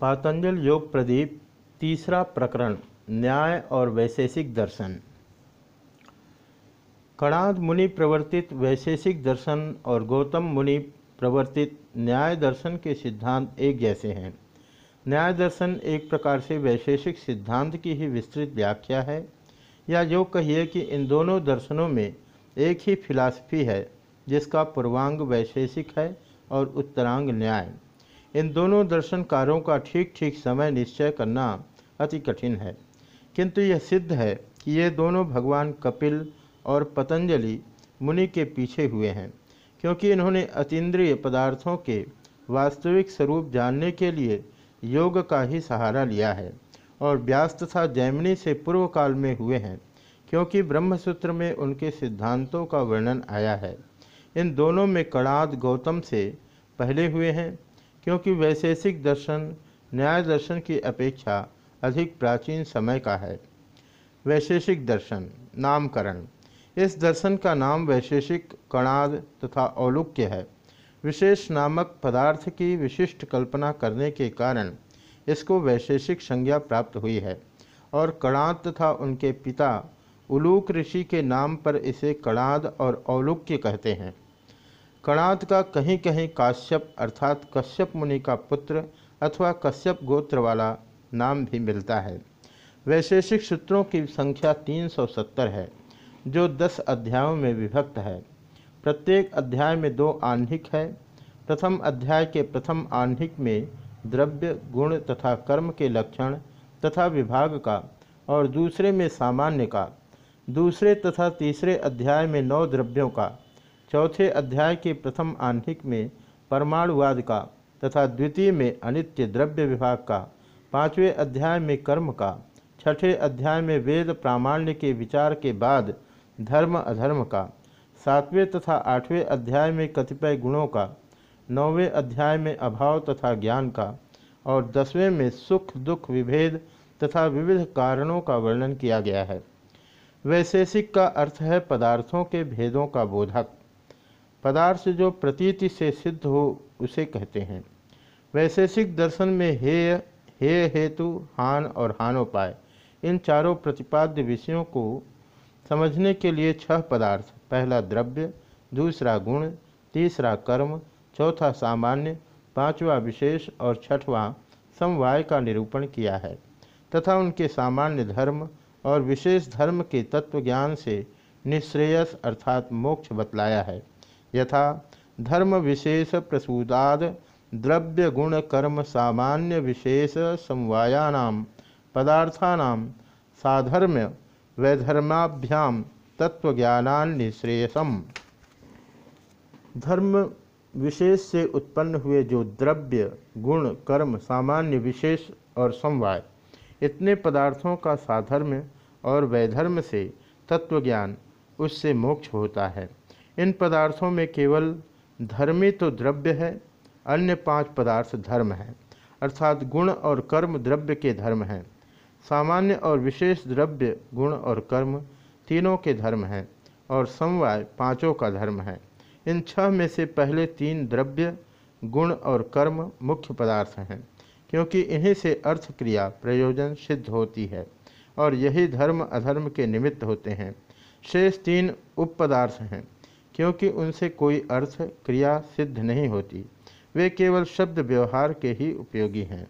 पातंजल योग प्रदीप, तीसरा प्रकरण, न्याय और वैशेषिक दर्शन। कणाद मुनि प्रवर्तित वैशेषिक दर्शन और गौतम मुनि प्रवर्तित न्याय दर्शन के सिद्धांत एक जैसे हैं। न्याय दर्शन एक प्रकार से वैशेषिक सिद्धांत की ही विस्तृत व्याख्या है। या जो कहिए कि इन दोनों दर्शनों में एक ही फिलासफी है, जिसका पूर्वांग वैशेषिक है और उत्तरांग न्याय। इन दोनों दर्शनकारों का ठीक ठीक समय निश्चय करना अति कठिन है। किंतु यह सिद्ध है कि ये दोनों भगवान कपिल और पतंजलि मुनि के पीछे हुए हैं, क्योंकि इन्होंने अतीन्द्रिय पदार्थों के वास्तविक स्वरूप जानने के लिए योग का ही सहारा लिया है और व्यास तथा जैमिनी से पूर्व काल में हुए हैं, क्योंकि ब्रह्मसूत्र में उनके सिद्धांतों का वर्णन आया है। इन दोनों में कणाद गौतम से पहले हुए हैं क्योंकि वैशेषिक दर्शन, न्याय दर्शन की अपेक्षा अधिक प्राचीन समय का है। वैशेषिक दर्शन, नामकरण। इस दर्शन का नाम वैशेषिक, कणाद तथा औलुक्य है। विशेष नामक पदार्थ की विशिष्ट कल्पना करने के कारण इसको वैशेषिक संज्ञा प्राप्त हुई है और कणाद तथा उनके पिता उलूक ऋषि के नाम पर इसे कणाद और औलुक्य कहते हैं। कणाद का कहीं कहीं काश्यप अर्थात कश्यप मुनि का पुत्र अथवा कश्यप गोत्र वाला नाम भी मिलता है। वैशेषिक सूत्रों की संख्या 370 है, जो 10 अध्यायों में विभक्त है। प्रत्येक अध्याय में दो आह्निक है। प्रथम अध्याय के प्रथम आह्निक में द्रव्य, गुण तथा कर्म के लक्षण तथा विभाग का और दूसरे में सामान्य का, दूसरे तथा तीसरे अध्याय में नौ द्रव्यों का चौथे अध्याय के प्रथम आह्निक में परमाणुवाद का तथा द्वितीय में अनित्य द्रव्य विभाग का, पाँचवें अध्याय में कर्म का, छठे अध्याय में वेद प्रामाण्य के विचार के बाद धर्म अधर्म का, सातवें तथा आठवें अध्याय में कतिपय गुणों का, नौवें अध्याय में अभाव तथा ज्ञान का और दसवें में सुख, दुख, विभेद तथा विविध कारणों का वर्णन किया गया है। वैशेषिक का अर्थ है पदार्थों के भेदों का बोधक। पदार्थ जो प्रतीति से सिद्ध हो, उसे कहते हैं। वैशेषिक दर्शन में हेय हे हेतु, हान और हानोपाय, इन चारों प्रतिपाद्य विषयों को समझने के लिए छह पदार्थ, पहला द्रव्य, दूसरा गुण, तीसरा कर्म, चौथा सामान्य, पांचवा विशेष और छठवां समवाय का निरूपण किया है, तथा उनके सामान्य धर्म और विशेष धर्म के तत्वज्ञान से निश्रेयस अर्थात मोक्ष बतलाया है। यथा धर्म विशेष प्रसूदाद द्रव्य गुण कर्म सामान्य विशेष समवायानाम पदार्थानाम साधर्म्य वैधर्माभ्याम तत्वज्ञानान्निश्रेयसम धर्म विशेष से उत्पन्न हुए जो द्रव्य, गुण, कर्म, सामान्य विशेष और समवाय, इतने पदार्थों का साधर्म्य और वैधर्म से तत्वज्ञान उससे मोक्ष होता है। इन पदार्थों में केवल धर्मी तो द्रव्य है, अन्य पाँच पदार्थ धर्म हैं, अर्थात गुण और कर्म द्रव्य के धर्म हैं। सामान्य और विशेष द्रव्य, गुण और कर्म तीनों के धर्म हैं और समवाय पाँचों का धर्म है। इन छह में से पहले तीन द्रव्य, गुण और कर्म मुख्य पदार्थ हैं, क्योंकि इन्हीं से अर्थ क्रिया प्रयोजन सिद्ध होती है और यही धर्म अधर्म के निमित्त होते हैं। शेष तीन उप पदार्थ हैं। क्योंकि उनसे कोई अर्थ क्रिया सिद्ध नहीं होती। वे केवल शब्द व्यवहार के ही उपयोगी हैं।